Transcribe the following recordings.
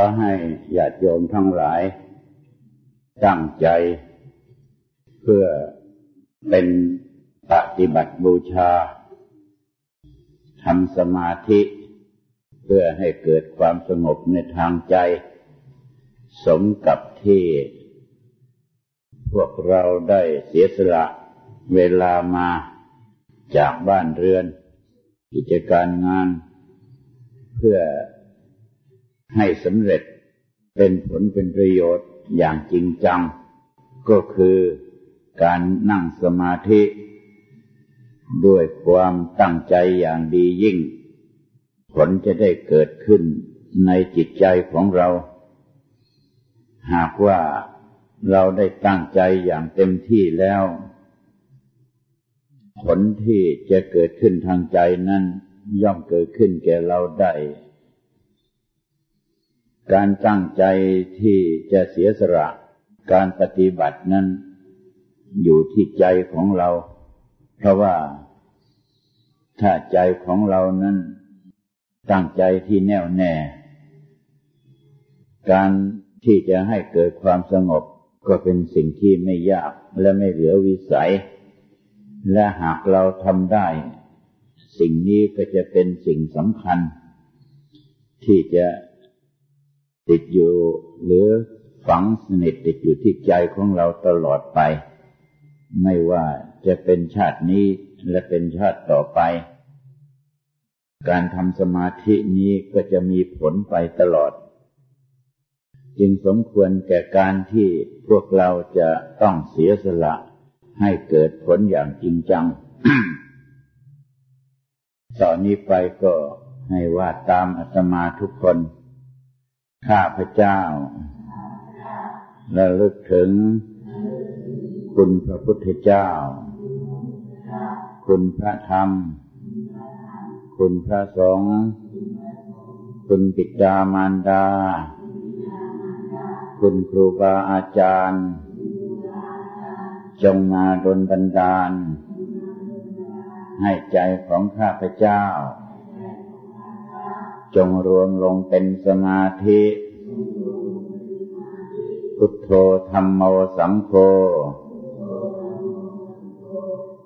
ก็ให้ญาติโยมทั้งหลายตั้งใจ เพื่อเป็นปฏิบัติบูชาทำสมาธิ เพื่อให้เกิดความสงบในทางใจ สมกับที่ พวกเราได้เสียสละเวลามาจากบ้านเรือน กิจการงานเพื่อ ให้สำเร็จเป็นผลเป็นประโยชน์อย่างจริงจัง ก็คือการนั่งสมาธิ ด้วยความตั้งใจอย่างดียิ่ง ผลจะได้เกิดขึ้นในจิตใจของเรา หากว่าเราได้ตั้งใจอย่างเต็มที่แล้ว ผลที่จะเกิดขึ้นทางใจนั้นย่อมเกิดขึ้นแก่เราได้ การตั้งใจที่จะเสียสละการปฏิบัตินั้นอยู่ที่ใจของเรา เพราะว่าถ้าใจของเรานั้น ตั้งใจที่แน่วแน่ การที่จะให้เกิดความสงบก็เป็นสิ่งที่ไม่ยากและไม่เหลือวิสัย และหากเราทำได้ สิ่งนี้ก็จะเป็นสิ่งสำคัญ ที่จะ ติดอยู่หรือฝังสนิทติดอยู่ที่ใจของเราตลอดไป ไม่ว่าจะเป็นชาตินี้และเป็นชาติต่อไป การทำสมาธินี้ก็จะมีผลไปตลอด จึงสมควรแก่การที่พวกเราจะต้องเสียสละให้เกิดผลอย่างจริงจัง ต่อนนี้ไปก็ให้ว่าตามอาตมาทุกคน ข้าพเจ้าระลึกถึง คุณพระพุทธเจ้า คุณพระธรรม คุณพระสงฆ์คุณปิดามารดา คุณครูบาอาจารย์ จงมาดลบันดาล ให้ใจของข้าพเจ้า จงรวมลงเป็นสมาธิ พุทโธธรรมโมสังโฆ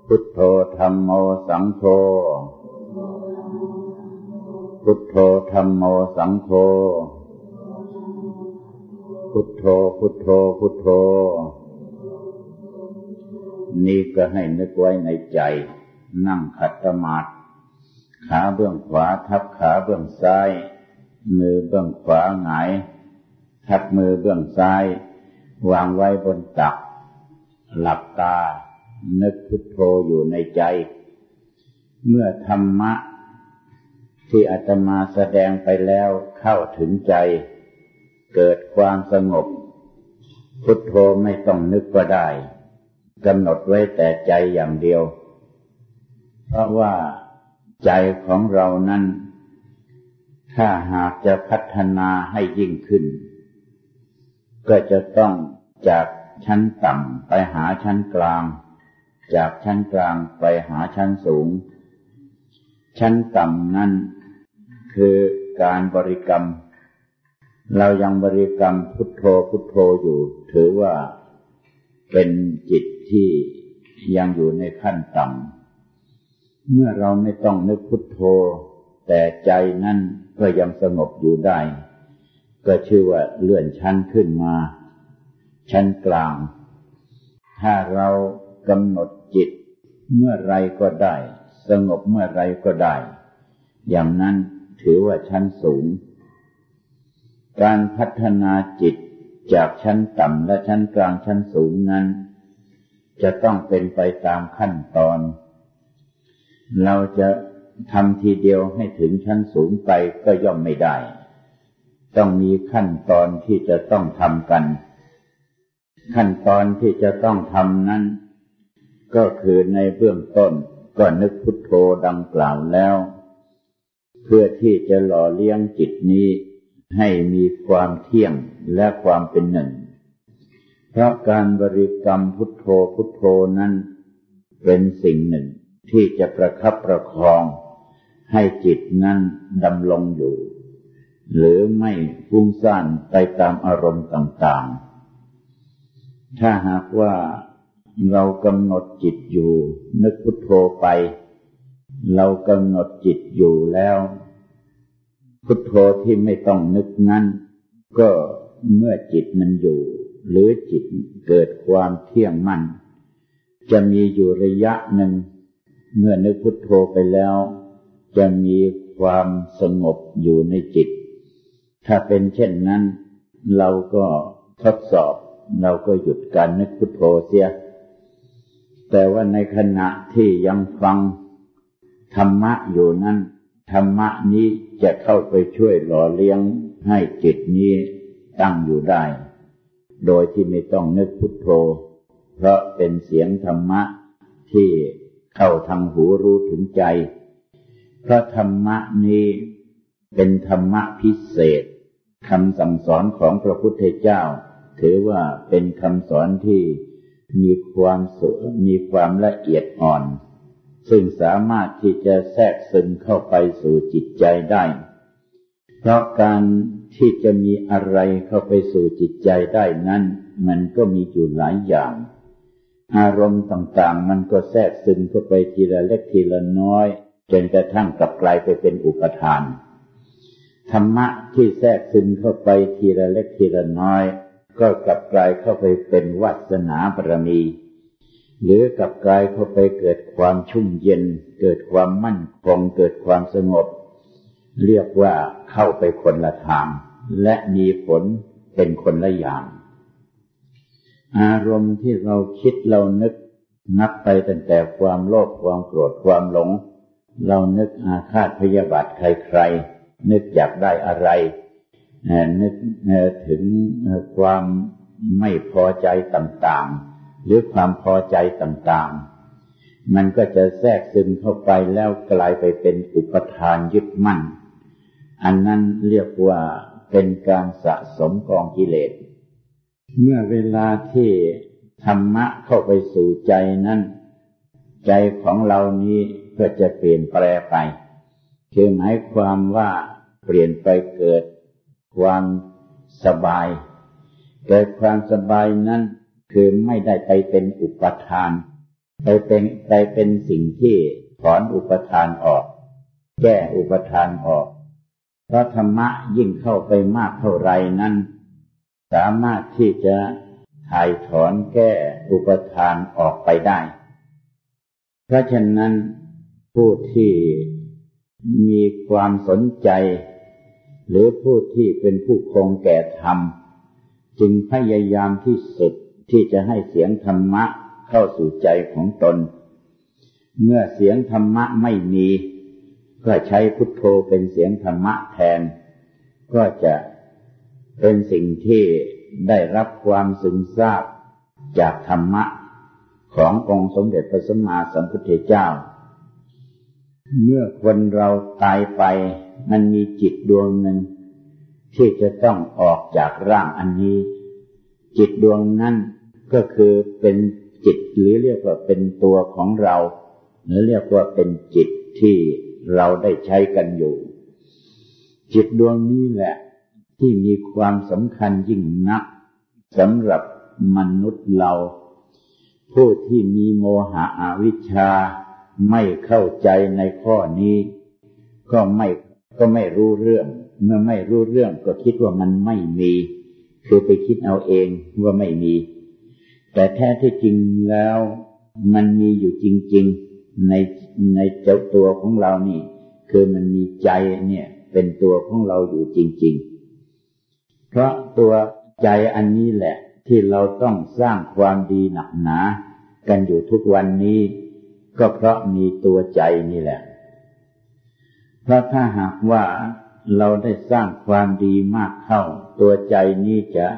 พุทโธธรรมโมสังโฆ พุทโธธรรมโมสังโฆ พุทโธพุทโธพุทโธ นี่ก็ให้นึกไว้ในใจ นั่งขัดสมาธิ ขาเบื้องขวา ทับขาเบื้องซ้าย มือเบื้องขวาหงาย ทับมือเบื้องซ้าย วางไว้บนตัก หลับตา นึกพุทโธอยู่ในใจ เมื่อธรรมะ ที่อาตมาแสดงไปแล้วเข้าถึงใจ เกิดความสงบ พุทโธไม่ต้องนึกก็ได้กำหนดไว้แต่ใจอย่างเดียว เพราะว่า ใจของเรานั้น ถ้าหากจะพัฒนาให้ยิ่งขึ้น ก็จะต้องจากชั้นต่ำไปหาชั้นกลาง จากชั้นกลางไปหาชั้นสูง ชั้นต่ำนั้นคือการบริกรรม เรายังบริกรรมพุทโธพุทโธอยู่ ถือว่าเป็นจิตที่ยังอยู่ในขั้นต่ำ เมื่อเราไม่ต้องนึกพุทโธ แต่ใจนั่นก็ยังสงบอยู่ได้ ก็ชื่อว่าเลื่อนชั้นขึ้นมา ชั้นกลาง ถ้าเรากำหนดจิต เมื่อไรก็ได้ สงบเมื่อไรก็ได้ อย่างนั้นถือว่าชั้นสูง การพัฒนาจิตจากชั้นต่ำและชั้นกลางชั้นสูงนั้น จะต้องเป็นไปตามขั้นตอน เราจะทำทีเดียวให้ถึงชั้นสูงไปก็ย่อมไม่ได้ ต้องมีขั้นตอนที่จะต้องทำกัน ขั้นตอนที่จะต้องทำนั้น ก็คือในเบื้องต้นก็นึกพุทโธดังกล่าวแล้ว เพื่อที่จะหล่อเลี้ยงจิตนี้ให้มีความเที่ยงและความเป็นหนึ่ง เพราะการบริกรรมพุทโธพุทโธนั้นเป็นสิ่งหนึ่ง ที่จะประคับประคอง ให้จิตนั้นดำลงอยู่ หรือไม่ฟุ้งซ่านไปตามอารมณ์ต่างๆ ถ้าหากว่าเรากำหนดจิตอยู่ นึกพุทโธไป เรากำหนดจิตอยู่แล้ว พุทโธที่ไม่ต้องนึกนั้น ก็เมื่อจิตมันอยู่ หรือจิตเกิดความเที่ยงมั่น จะมีอยู่ระยะหนึ่ง เมื่อนึกพุทโธไปแล้ว จะมีความสงบอยู่ในจิต ถ้าเป็นเช่นนั้น เราก็ทดสอบ เราก็หยุดการนึกพุทโธเสีย แต่ว่าในขณะที่ยังฟังธรรมะอยู่นั้น ธรรมะนี้จะเข้าไปช่วยหล่อเลี้ยงให้จิตนี้ตั้งอยู่ได้ โดยที่ไม่ต้องนึกพุทโธ เพราะเป็นเสียงธรรมะที่ เข้าทางหูรู้ถึงใจ เพราะธรรมะนี้เป็นธรรมะพิเศษคำสั่งสอนของพระพุทธเจ้า ถือว่าเป็นคำสอนที่มีความสุมีความละเอียดอ่อน ซึ่งสามารถที่จะแทรกซึมเข้าไปสู่จิตใจได้ เพราะการที่จะมีอะไรเข้าไปสู่จิตใจได้นั้น มันก็มีอยู่หลายอย่าง อารมณ์ต่างๆ มันก็แทรกซึมเข้าไปทีละเล็กทีละน้อย จนกระทั่งกลับกลายไปเป็นอุปทาน ธรรมะที่แทรกซึมเข้าไปทีละเล็กทีละน้อย ก็กลับกลายเข้าไปเป็นวัสนาบารมี หรือกลับกลายเข้าไปเกิดความชุ่มเย็น เกิดความมั่นคงเกิดความสงบ เรียกว่าเข้าไปคนละทางและมีผลเป็นคนละอย่าง อารมณ์ที่เราคิดเรานึกนับไปตั้งแต่ความโลภความโกรธความหลง เรานึกอาฆาตพยาบาทใครๆ นึกอยากได้อะไรนึกถึงความไม่พอใจต่างๆ หรือความพอใจต่างๆ มันก็จะแทรกซึมเข้าไปแล้วกลายไปเป็นอุปทานยึดมั่น อันนั้นเรียกว่าเป็นการสะสมกองกิเลส เมื่อเวลาที่ธรรมะเข้าไปสู่ใจนั้น ใจของเรานี้ก็จะเปลี่ยนแปลไป คือหมายความว่าเปลี่ยนไปเกิดความสบาย เกิดความสบายนั้นคือไม่ได้ไปเป็นอุปทาน ไปเป็นไปเป็นสิ่งที่ถอนอุปทานออก แก้อุปทานออก เพราะธรรมะยิ่งเข้าไปมากเท่าไรนั้น สามารถที่จะถ่ายถอนแก้อุปทานออกไปได้ เพราะฉะนั้นผู้ที่มีความสนใจ หรือผู้ที่เป็นผู้คงแก่ธรรม จึงพยายามที่สุดที่จะให้เสียงธรรมะเข้าสู่ใจของตน เมื่อเสียงธรรมะไม่มี ก็ใช้พุทโธเป็นเสียงธรรมะแทน ก็จะ เป็นสิ่งที่ได้รับความสึงทราบจากธรรมะขององค์สมเด็จพระสัมมาสัมพุทธเจ้า เมื่อคนเราตายไปมันมีจิตดวงหนึ่ง ที่จะต้องออกจากร่างอันนี้ จิตดวงนั้นก็คือเป็นจิตหรือเรียกว่าเป็นตัวของเรา หรือเรียกว่าเป็นจิตที่เราได้ใช้กันอยู่ จิตดวงนี้แหละ ที่มีความสำคัญยิ่งนักสำหรับมนุษย์เรา ผู้ที่มีโมหะอวิชชาไม่เข้าใจในข้อนี้ ก็ไม่ก็ไม่รู้เรื่อง เมื่อไม่รู้เรื่องก็คิดว่ามันไม่มี คือไปคิดเอาเองว่าไม่มี แต่แท้ที่จริงแล้วมันมีอยู่จริง ๆ ในในเจ้าตัวของเรานี่ คือมันมีใจเนี่ยเป็นตัวของเราอยู่จริง ๆ เพราะตัวใจอันนี้แหละ ที่เราต้องสร้างความดีหนักหนา กันอยู่ทุกวันนี้ ก็เพราะมีตัวใจนี่แหละ เพราะถ้าหากว่าเราได้สร้างความดีมากเข้า ตัวใจนี้จะ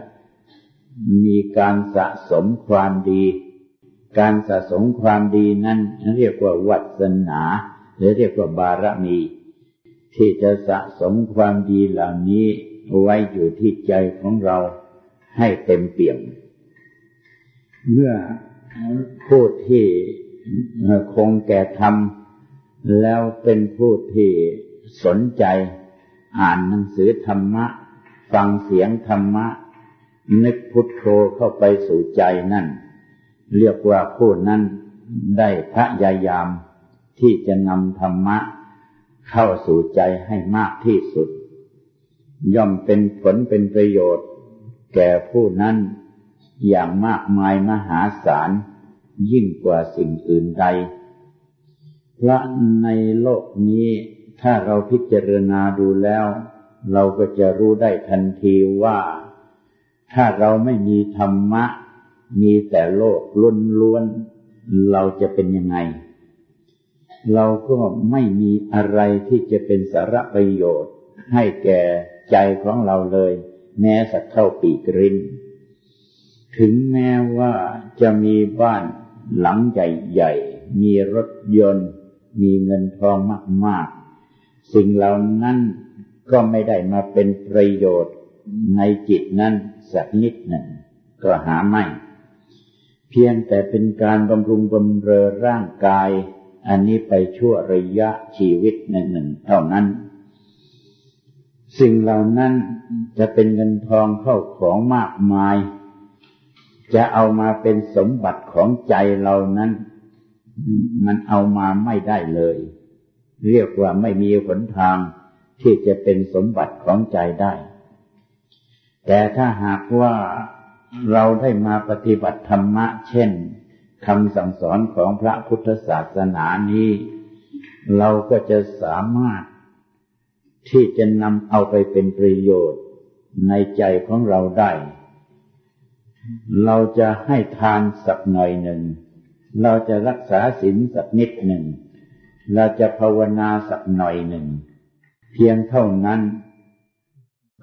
มีการสะสมความดี การสะสมความดีนั้นเรียกว่าวัสนา หรือเรียกว่าบารมี ที่จะสะสมความดีเหล่านี้ ไว้อยู่ที่ใจของเราให้เต็มเปี่ยม เมื่อผู้ที่คงแก่ธรรมแล้วเป็นผู้ที่สนใจ อ่านหนังสือธรรมะ ฟังเสียงธรรมะ นึกพุทโธเข้าไปสู่ใจนั่น เรียกว่าผู้นั้นได้พยายามที่จะนำธรรมะ เข้าสู่ใจให้มากที่สุด ย่อมเป็นผลเป็นประโยชน์ แก่ผู้นั้นอย่างมากมายมหาศาลยิ่งกว่าสิ่งอื่นใด เพราะในโลกนี้ถ้าเราพิจารณาดูแล้ว เราก็จะรู้ได้ทันทีว่า ถ้าเราไม่มีธรรมะ มีแต่โลกล้วนๆเราจะเป็นยังไง เราก็ไม่มีอะไรที่จะเป็นสาระประโยชน์ให้แก่ ใจของเราเลย แม้สักเท่าปีกรินถึงแม้ว่าจะมีบ้านหลังใหญ่ๆ มีรถยนต์ มีเงินทองมากๆ สิ่งเหล่านั้นก็ไม่ได้มาเป็นประโยชน์ในจิตนั้นสักนิดหนึ่งก็หาไม่ เพียงแต่เป็นการบำรุงบำเรอร่างกาย อันนี้ไปชั่วระยะชีวิตหนึ่งเท่านั้น สิ่งเหล่านั้นจะเป็นเงินทองเข้าของมากมาย จะเอามาเป็นสมบัติของใจเรานั้น มันเอามาไม่ได้เลย เรียกว่าไม่มีหนทางที่จะเป็นสมบัติของใจได้ แต่ถ้าหากว่าเราได้มาปฏิบัติธรรมะ เช่นคำสั่งสอนของพระพุทธศาสนานี้ เราก็จะสามารถ ที่จะนำเอาไปเป็นประโยชน์ในใจของเราได้ เราจะให้ทานสักหน่อยหนึ่ง เราจะรักษาศีลสักนิดหนึ่ง เราจะภาวนาสักหน่อยหนึ่ง เพียงเท่านั้น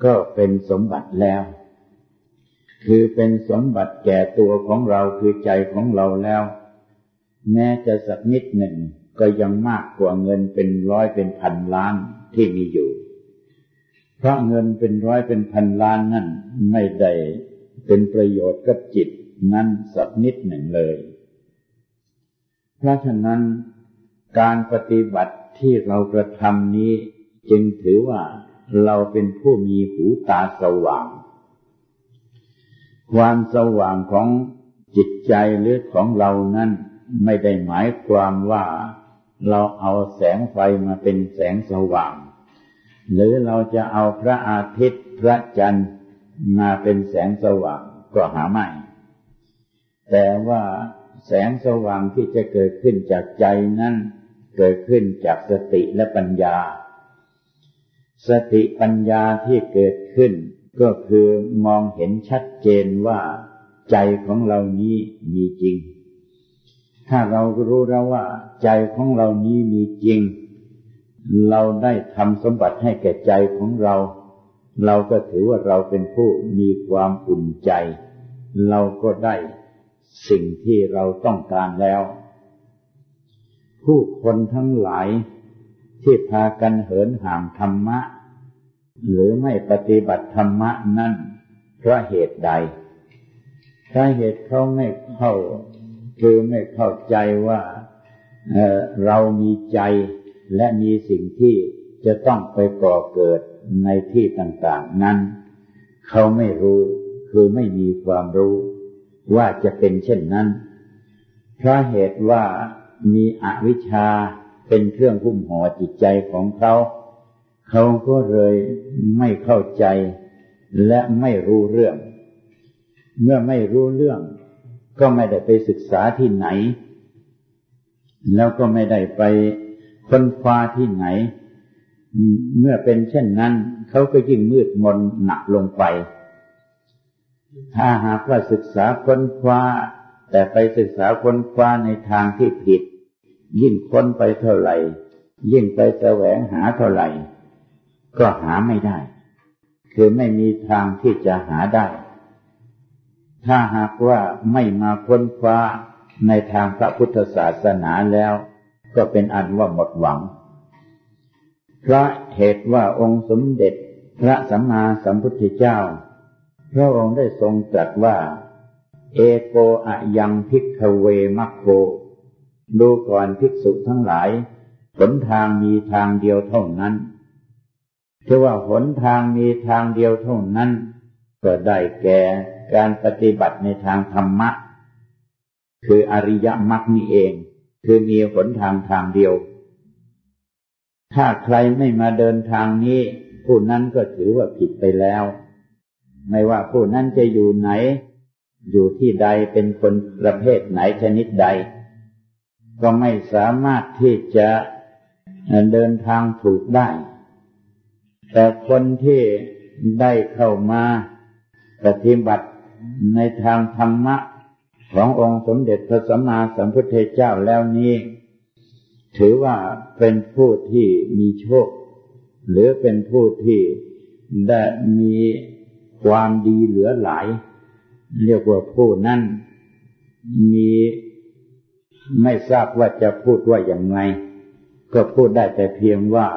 ก็เป็นสมบัติแล้ว คือเป็นสมบัติแก่ตัวของเราคือใจของเราแล้ว แม้จะสักนิดหนึ่งก็ยังมากกว่าเงินเป็นร้อยเป็นพันล้าน ที่มีอยู่ เพราะเงินเป็นร้อยเป็นพันล้านนั่นไม่ได้เป็นประโยชน์กับจิตนั้นสักนิดหนึ่งเลย เพราะฉะนั้นการปฏิบัติที่เรากระทำนี้จึงถือว่าเราเป็นผู้มีหูตาสว่าง ความสว่างของจิตใจหรือของเรานั้นไม่ได้หมายความว่า เราเอาแสงไฟมาเป็นแสงสว่าง หรือเราจะเอาพระอาทิตย์พระจันทร์มาเป็นแสงสว่างก็หาไม่ แต่ว่าแสงสว่างที่จะเกิดขึ้นจากใจนั้นเกิดขึ้นจากสติและปัญญา สติปัญญาที่เกิดขึ้น ก็คือมองเห็นชัดเจนว่า ใจของเรานี้มีจริง ถ้าเรารู้แล้วว่า ใจของเรานี้มีจริง เราได้ทำสมบัติให้แก่ใจของเรา เราก็ถือว่าเราเป็นผู้มีความอุ่นใจ เราก็ได้สิ่งที่เราต้องการแล้ว ผู้คนทั้งหลายที่พากันเหินห่างธรรมะ หรือไม่ปฏิบัติธรรมะนั่นเพราะเหตุใดถ้าะเหตุเขาไม่เข้า คือไม่เข้าใจว่าเเรามีใจและมีสิ่งที่จะต้องไปก่อเกิดในที่ต่างๆ นั้น เขาไม่รู้คือไม่มีความรู้ว่าจะเป็นเช่นนั้น เพราะเหตุว่ามีอวิชชาเป็นเครื่องหุ้มห่อจิตใจของเขา เขาก็เลยไม่เข้าใจและไม่รู้เรื่อง เมื่อไม่รู้เรื่อง ก็ไม่ได้ไปศึกษาที่ไหน แล้วก็ไม่ได้ไปค้นคว้าที่ไหน เมื่อเป็นเช่นนั้น เขาก็ยิ่งมืดมนหนักลงไป ถ้าหากว่าศึกษาค้นคว้า แต่ไปศึกษาค้นคว้าในทางที่ผิด ยิ่งค้นไปเท่าไหร่ ยิ่งไปแสวงหาเท่าไหร่ ก็หาไม่ได้ คือไม่มีทางที่จะหาได้ ถ้าหากว่าไม่มาค้นคว้าในทางพระพุทธศาสนาแล้ว ก็เป็นอันว่าหมดหวังพระเหตุว่าองค์สมเด็จพระสัมมาสัมพุทธเจ้า พระองค์ได้ทรงตรัสว่า เอโกอะยังพิกเวมัคโค ดูก่อนภิกษุทั้งหลายผลทางมีทางเดียวเท่านั้นเทว่าหนทางมีทางเดียวเท่านั้น ก็ได้แก่การปฏิบัติในทางธรรมะ คืออริยมรรคนี่เอง คือมีหนทางทางเดียว ถ้าใครไม่มาเดินทางนี้ ผู้นั้นก็ถือว่าผิดไปแล้ว ไม่ว่าผู้นั้นจะอยู่ไหน อยู่ที่ใดเป็นคนประเภทไหนชนิดใด ก็ไม่สามารถที่จะเดินทางถูกได้ แต่คนที่ได้เข้ามา ปฏิบัติในทางธรรมะขององค์สมเด็จพระสัมมาสัมพุทธเจ้าแล้วนี้ ถือว่าเป็นผู้ที่มีโชค หรือเป็นผู้ที่ได้มีความดีเหลือหลาย เรียกว่าผู้นั้นมีไม่ทราบว่าจะพูดว่าอย่างไงก็พูดได้แต่เพียงว่า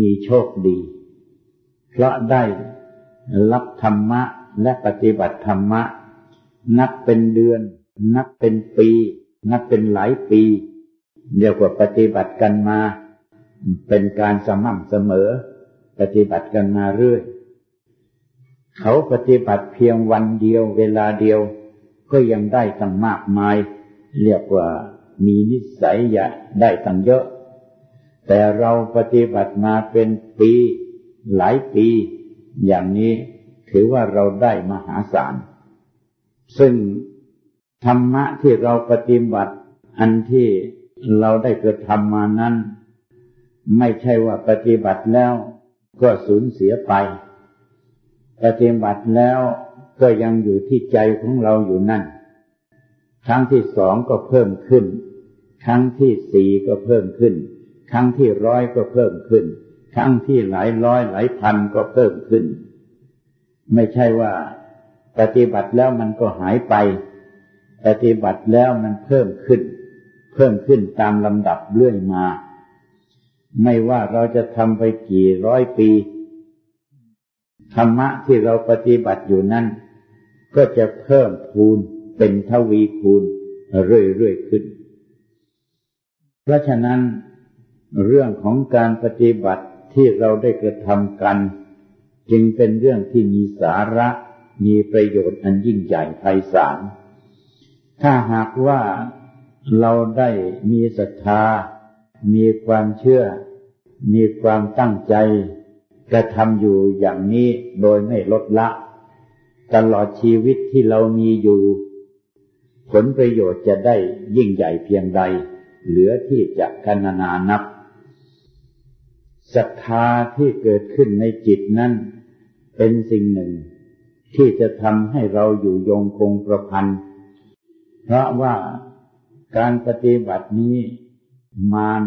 มีโชคดี เพราะได้รับธรรมะ และปฏิบัติธรรมะ นับเป็นเดือน นับเป็นปี นับเป็นหลายปีเรียกว่าปฏิบัติกันมา เป็นการสม่ำเสมอ ปฏิบัติกันมาเรื่อย เขาปฏิบัติเพียงวันเดียวเวลาเดียว ก็ยังได้ตั้งมากมาย เรียกว่ามีนิสัยใหญ่ได้ตั้งเยอะ แต่เราปฏิบัติมาเป็นปี หลายปี อย่างนี้ ถือว่าเราได้มหาศาล ซึ่งธรรมะที่เราปฏิบัติ อันที่เราได้กระทำมานั้น ไม่ใช่ว่าปฏิบัติแล้วก็สูญเสียไป ปฏิบัติแล้วก็ยังอยู่ที่ใจของเราอยู่นั่น ครั้งที่สองก็เพิ่มขึ้น ครั้งที่สี่ก็เพิ่มขึ้น ครั้งที่ร้อยก็เพิ่มขึ้น ครั้งที่หลายร้อยหลายพันก็เพิ่มขึ้น ไม่ใช่ว่าปฏิบัติแล้วมันก็หายไป ปฏิบัติแล้วมันเพิ่มขึ้น เพิ่มขึ้นตามลำดับเรื่อยมา ไม่ว่าเราจะทำไปกี่ร้อยปี ธรรมะที่เราปฏิบัติอยู่นั้นก็จะเพิ่มพูนเป็นทวีคูณเรื่อยๆขึ้น เพราะฉะนั้นเรื่องของการปฏิบัติที่เราได้กระทำกัน จึงเป็นเรื่องที่มีสาระมีประโยชน์อันยิ่งใหญ่ไพศาล ถ้าหากว่าเราได้มีศรัทธา มีความเชื่อ มีความตั้งใจ กระทำอยู่อย่างนี้โดยไม่ลดละ ตลอดชีวิตที่เรามีอยู่ ผลประโยชน์จะได้ยิ่งใหญ่เพียงใด เหลือที่จะคณนานับ ศรัทธาที่เกิดขึ้นในจิตนั้นเป็นสิ่งหนึ่ง ที่จะทำให้เราอยู่ยงคงประพันธ์เพราะว่าการปฏิบัตินี้มาร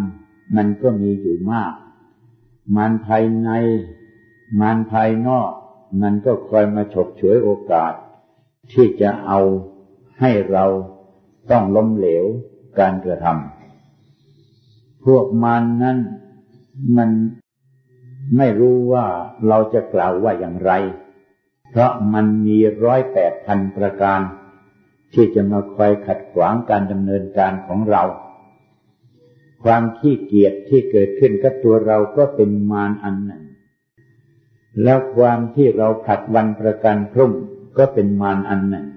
มันก็มีอยู่มาก มารภายใน มารภายนอก มันก็คอยมาฉกฉวยโอกาส ที่จะเอาให้เราต้องล้มเหลวการกระทำพวกมานนั้น มันไม่รู้ว่าเราจะกล่าวว่าอย่างไร เพราะมันมีร้อยแปดพันประการ ที่จะมาคอยขัดขวางการดำเนินการของเรา ความขี้เกียจที่เกิดขึ้นกับตัวเราก็เป็นมารอันหนึ่ง แล้วความที่เราขัดวันประกันพรุ่งก็เป็นมารอันหนึ่ง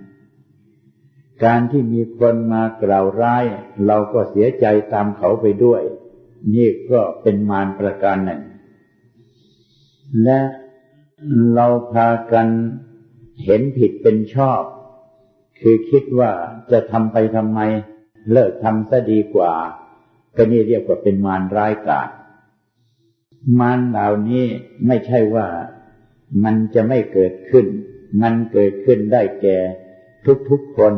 การที่มีคนมากล่าวร้าย เราก็เสียใจตามเขาไปด้วย นี่ก็เป็นมารประการหนึ่ง และเราพากันเห็นผิดเป็นชอบ คือคิดว่าจะทำไปทำไม เลิกทำซะดีกว่า ก็นี่เรียกว่าเป็นมารร้ายกาจมารเหล่านี้ไม่ใช่ว่ามันจะไม่เกิดขึ้น มันเกิดขึ้นได้แก่ทุกๆคน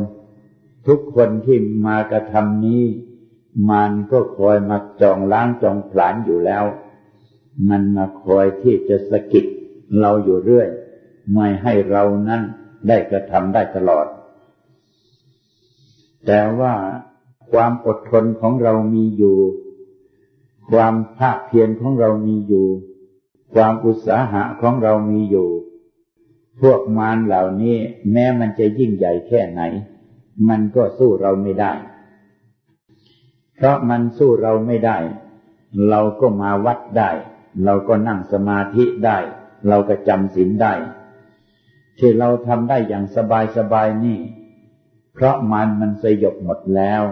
ทุกคนที่มากระทำนี้ มันก็คอยมาจองล้างจองผลาญอยู่แล้ว มันมาคอยที่จะสะกิดเราอยู่เรื่อย ไม่ให้เรานั้นได้กระทำได้ตลอด แต่ว่าความอดทนของเรามีอยู่ ความภาคเพียรของเรามีอยู่ ความอุตสาหะของเรามีอยู่ พวกมารเหล่านี้ แม้มันจะยิ่งใหญ่แค่ไหน มันก็สู้เราไม่ได้ เพราะมันสู้เราไม่ได้ เราก็มาวัดได้ เราก็นั่งสมาธิได้ เราก็จำศีลได้ ที่เราทำได้อย่างสบายสบายนี่ เพราะมันมันสยบหมดแล้ว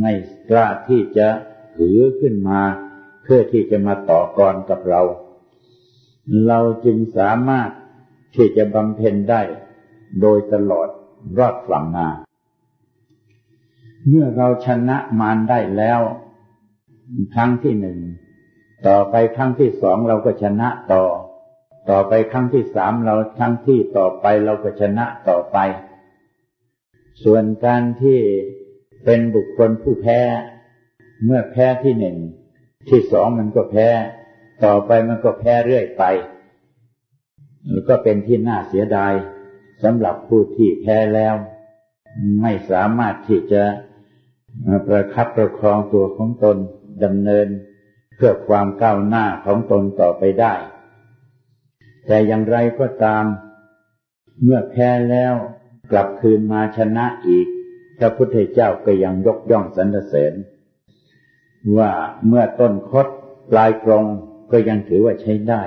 ไม่กล้าที่จะถือขึ้นมา เพื่อที่จะมาต่อกรกับเรา เราจึงสามารถที่จะบำเพ็ญได้ โดยตลอดรอดฝั่งมา เมื่อเราชนะมารได้แล้ว ครั้งที่หนึ่ง ต่อไปครั้งที่สองเราก็ชนะต่อ ต่อไปครั้งที่สามเราครั้งที่ต่อไปเราก็ชนะต่อไป ส่วนการที่เป็นบุคคลผู้แพ้ เมื่อแพ้ที่หนึ่งที่สองมันก็แพ้ ต่อไปมันก็แพ้เรื่อยไปแล้วก็เป็นที่น่าเสียดายสำหรับผู้ที่แพ้แล้ว ไม่สามารถที่จะ ประคับประคองตัวของตนดำเนินเพื่อความก้าวหน้าของตนต่อไปได้ แต่อย่างไรก็ตาม เมื่อแพ้แล้วกลับคืนมาชนะอีก พระพุทธเจ้าก็ยังยกย่องสรรเสริญ ว่าเมื่อต้นคดปลายกรงก็ยังถือว่าใช้ได้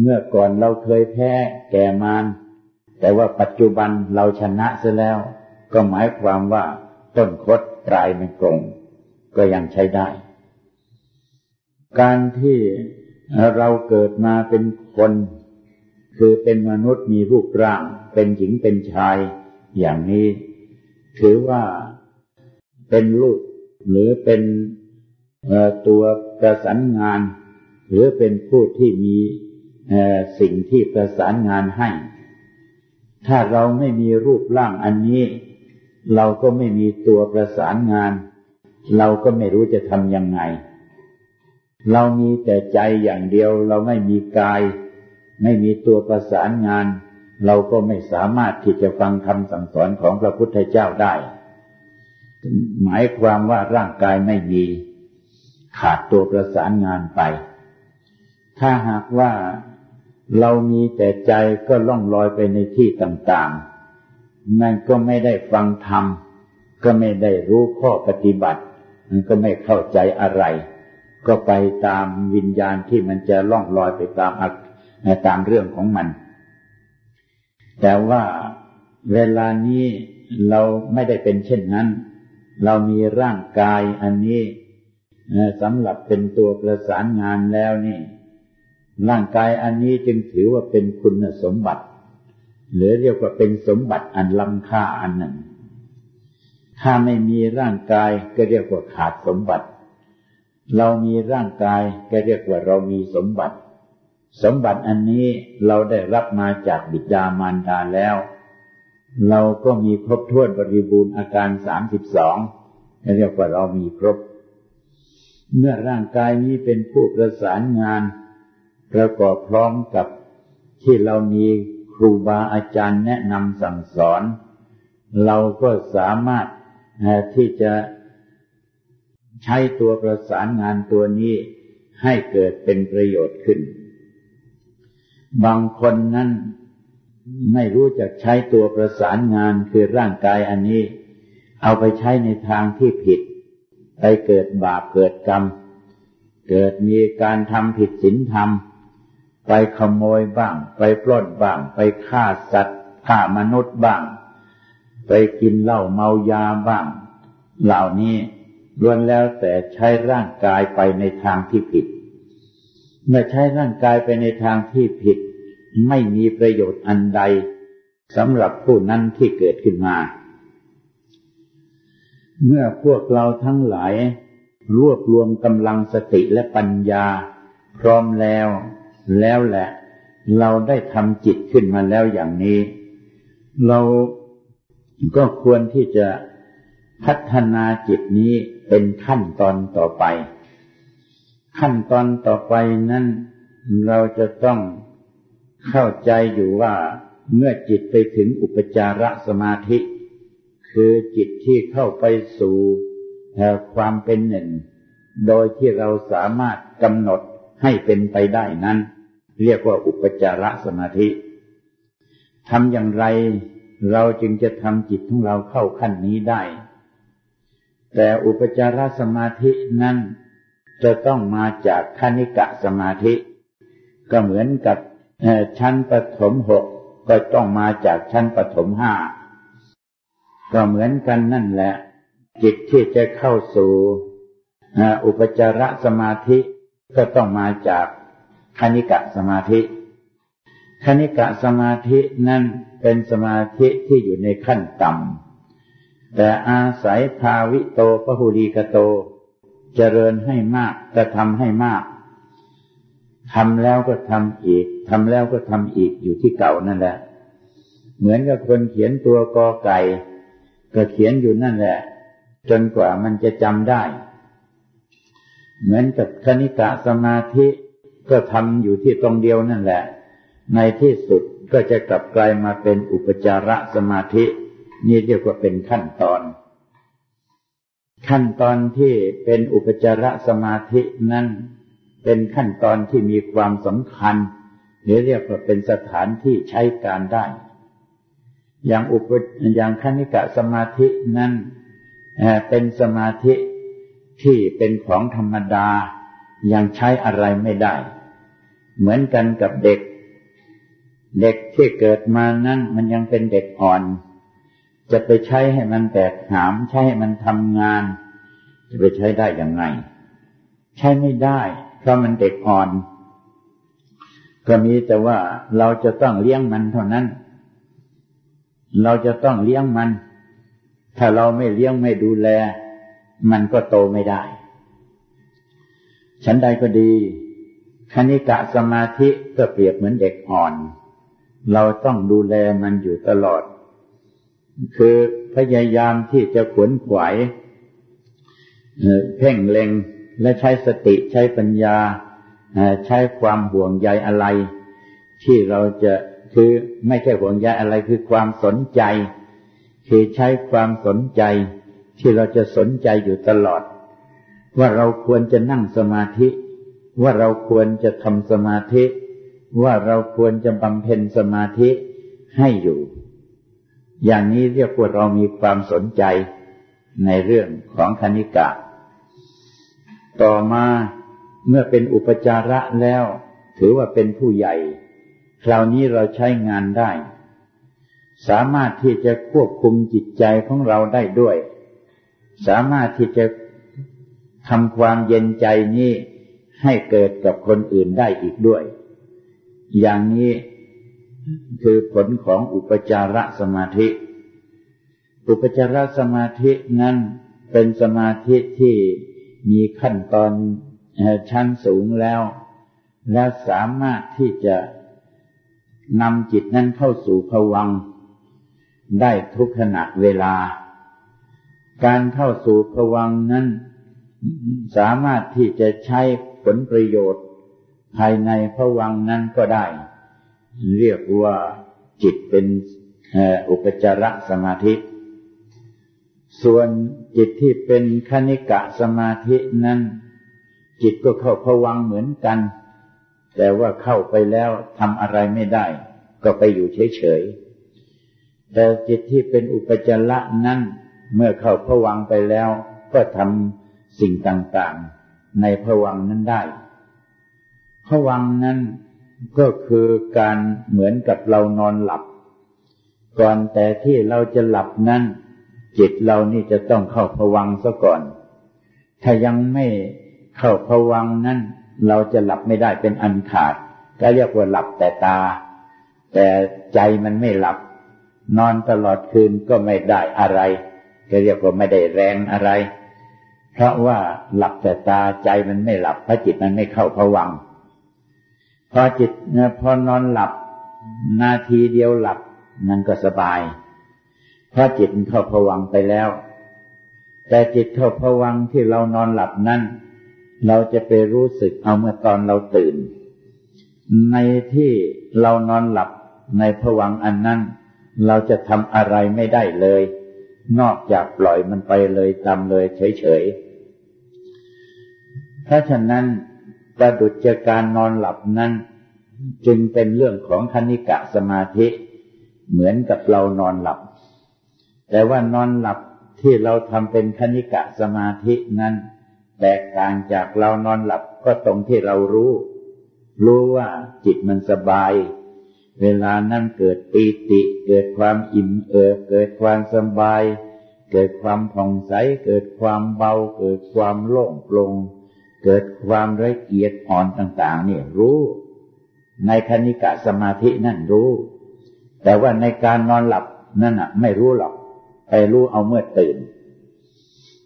เมื่อก่อนเราเคยแพ้แก่มารแต่ว่าปัจจุบันเราชนะเสียแล้ว ก็หมายความว่า ต้นคดปลายไม่กรงก็ยังใช้ได้ การที่เราเกิดมาเป็นคน คือเป็นมนุษย์มีรูปร่าง เป็นหญิงเป็นชายอย่างนี้ ถือว่าเป็นลูกหรือเป็นตัวประสานงาน หรือเป็นผู้ที่มีสิ่งที่ประสานงานให้ ถ้าเราไม่มีรูปร่างอันนี้ เราก็ไม่มีตัวประสานงาน เราก็ไม่รู้จะทำยังไง เรามีแต่ใจอย่างเดียว เราไม่มีกาย ไม่มีตัวประสานงาน เราก็ไม่สามารถที่จะฟังคำสั่งสอนของพระพุทธเจ้าได้ หมายความว่าร่างกายไม่มี ขาดตัวประสานงานไป ถ้าหากว่าเรามีแต่ใจก็ล่องลอยไปในที่ต่างๆ นั่นก็ไม่ได้ฟังธรรม ก็ไม่ได้รู้ข้อปฏิบัติ มันก็ไม่เข้าใจอะไร ก็ไปตามวิญญาณที่มันจะล่องลอยไปตามตามเรื่องของมัน แต่ว่าเวลานี้เราไม่ได้เป็นเช่นนั้น เรามีร่างกายอันนี้สำหรับเป็นตัวประสานงานแล้วนี่ ร่างกายอันนี้จึงถือว่าเป็นคุณสมบัติ หรือเรียกว่าเป็นสมบัติอันล้ำค่าอันหนึ่ง ถ้าไม่มีร่างกายก็เรียกว่าขาดสมบัติ เรามีร่างกายก็เรียกว่าเรามีสมบัติ สมบัติอันนี้เราได้รับมาจากบิดามารดาแล้ว เราก็มีครบถ้วนบริบูรณ์อาการสามสิบสองเรียกว่าเรามีครบ เมื่อร่างกายนี้เป็นผู้ประสานงาน ประกอบพร้อมกับที่เรามี รูบาอาจารย์แนะนำสั่งสอน เราก็สามารถที่จะใช้ตัวประสานงานตัวนี้ให้เกิดเป็นประโยชน์ขึ้น บางคนนั้นไม่รู้จักใช้ตัวประสานงานคือร่างกายอันนี้ เอาไปใช้ในทางที่ผิด ไปเกิดบาปเกิดกรรม เกิดมีการทำผิดศีลธรรม ไปขโมยบ้าง ไปปล้นบ้าง ไปฆ่าสัตว์ฆ่ามนุษย์บ้าง ไปกินเหล้าเมายาบ้าง เหล่านี้ล้วนแล้วแต่ใช้ร่างกายไปในทางที่ผิด เมื่อใช้ร่างกายไปในทางที่ผิด ไม่มีประโยชน์อันใดสำหรับผู้นั้นที่เกิดขึ้นมา เมื่อพวกเราทั้งหลาย รวบรวมกำลังสติและปัญญา พร้อมแล้ว แล้วแหละ เราได้ทำจิตขึ้นมาแล้วอย่างนี้ เราก็ควรที่จะพัฒนาจิตนี้เป็นขั้นตอนต่อไป ขั้นตอนต่อไปนั้นเราจะต้องเข้าใจอยู่ว่าเมื่อจิตไปถึงอุปจารสมาธิ คือจิตที่เข้าไปสู่ความเป็นหนึ่ง โดยที่เราสามารถกำหนด ให้เป็นไปได้นั้น เรียกว่าอุปจารสมาธิทำอย่างไรเราจึงจะทำจิตของเราเข้าขั้นนี้ได้ แต่อุปจารสมาธินั้นจะต้องมาจากคณิกะสมาธิ ก็เหมือนกับชั้นปฐมหกก็ต้องมาจากชั้นปฐมห้าก็เหมือนกันนั่นแหละ จิตที่จะเข้าสู่อุปจารสมาธิ ก็ต้องมาจากคณิกะสมาธิ คณิกะสมาธินั่นเป็นสมาธิที่อยู่ในขั้นต่ำ แต่อาศัยภาวิโตปหุรีกโต เจริญให้มากกระทำให้มากทำแล้วก็ทำอีกทำแล้วก็ทำอีกอยู่ที่เก่านั่นแหละ เหมือนกับคนเขียนตัวกอไก่ ก็เขียนอยู่นั่นแหละ จนกว่ามันจะจำได้ เหมือนกับคณิกะสมาธิก็ทำอยู่ที่ตรงเดียวนั่นแหละ ในที่สุดก็จะกลับกลายมาเป็นอุปจารสมาธิ นี่เรียกว่าเป็นขั้นตอน ขั้นตอนที่เป็นอุปจารสมาธินั้นเป็นขั้นตอนที่มีความสำคัญ หรือเรียกว่าเป็นสถานที่ใช้การได้ อย่างอุปอย่างคณิกะสมาธินั้นเป็นสมาธิ ที่เป็นของธรรมดายังใช้อะไรไม่ได้ เหมือนกันกับเด็ก เด็กที่เกิดมานั้นมันยังเป็นเด็กอ่อน จะไปใช้ให้มันแตกหาม ใช้ให้มันทำงาน จะไปใช้ได้อย่างไงใช้ไม่ได้ เพราะมันเด็กอ่อน ก็มีแต่ว่าเราจะต้องเลี้ยงมันเท่านั้น เราจะต้องเลี้ยงมัน ถ้าเราไม่เลี้ยงไม่ดูแล มันก็โตไม่ได้ ฉันใดก็ดีคณิกะสมาธิก็เปรียบเหมือนเด็กอ่อน เราต้องดูแลมันอยู่ตลอด คือพยายามที่จะขวนขวายเพ่งเล็งและใช้สติใช้ปัญญาใช้ความห่วงใยอะไร ที่เราจะคือไม่ใช่ห่วงใยอะไรคือความสนใจ คือใช้ความสนใจ ที่เราจะสนใจอยู่ตลอด ว่าเราควรจะนั่งสมาธิ ว่าเราควรจะทำสมาธิ ว่าเราควรจะบำเพ็ญสมาธิให้อยู่ อย่างนี้เรียกว่าเรามีความสนใจในเรื่องของคณิกะ ต่อมาเมื่อเป็นอุปจาระแล้ว ถือว่าเป็นผู้ใหญ่ คราวนี้เราใช้งานได้ สามารถที่จะควบคุมจิตใจของเราได้ด้วย สามารถที่จะทำความเย็นใจนี้ให้เกิดกับคนอื่นได้อีกด้วย อย่างนี้คือผลของอุปจารสมาธิ อุปจารสมาธินั้นเป็นสมาธิที่มีขั้นตอนชั้นสูงแล้ว และสามารถที่จะนำจิตนั้นเข้าสู่ภวัง ได้ทุกขณะเวลา การเข้าสู่ภวังนั้น สามารถที่จะใช้ผลประโยชน์ ภายในภวังนั้นก็ได้ เรียกว่าจิตเป็นอุปจารสมาธิ ส่วนจิตที่เป็นคณิกะสมาธินั้น จิตก็เข้าพวังเหมือนกัน แต่ว่าเข้าไปแล้วทำอะไรไม่ได้ ก็ไปอยู่เฉยๆแต่จิตที่เป็นอุปจาระนั้น เมื่อเข้าพวังไปแล้วก็ทำสิ่งต่างๆ ในพวังนั้นได้พวังนั้นก็คือการเหมือนกับเรานอนหลับ ก่อนแต่ที่เราจะหลับนั้น จิตเรานี่จะต้องเข้าผวังซะก่อน ถ้ายังไม่เข้าผวังนั้น เราจะหลับไม่ได้เป็นอันขาด ก็เรียกว่าหลับแต่ตา แต่ใจมันไม่หลับ นอนตลอดคืนก็ไม่ได้อะไร ก็เรียกว่าไม่ได้แรงอะไร เพราะว่าหลับแต่ตาใจมันไม่หลับเพราะจิตมันไม่เข้าผวัง พอจิตพอนอนหลับ นาทีเดียวหลับนั่นก็สบายพราะจิตเข้าผวังไปแล้ว แต่จิตเข้าผวังที่เรานอนหลับนั้นเราจะไปรู้สึกเอาเมื่อตอนเราตื่น ในที่เรานอนหลับในผวังอันนั้น เราจะทำอะไรไม่ได้เลย นอกจากปล่อยมันไปเลยตามเลยเฉยๆถ้าฉะนั้นประดุจการนอนหลับนั้น จึงเป็นเรื่องของคณิกะสมาธิ เหมือนกับเรานอนหลับ แต่ว่านอนหลับที่เราทำเป็นคณิกะสมาธินั้น แตกต่างจากเรานอนหลับก็ตรงที่เรารู้ รู้ว่าจิตมันสบาย เวลานั้นเกิดปีติ เกิดความอิ่มเอิบเกิดความสบาย เกิดความผ่องใส เกิดความเบา เกิดความโล่งโปร่งเกิดความละเอียดอ่อนต่าง ๆ เนี่ยรู้ ในคณิกะสมาธินั่นรู้ แต่ว่าในการนอนหลับนั่นอะ ไม่รู้หรอก ไปรู้เอาเมื่อตื่น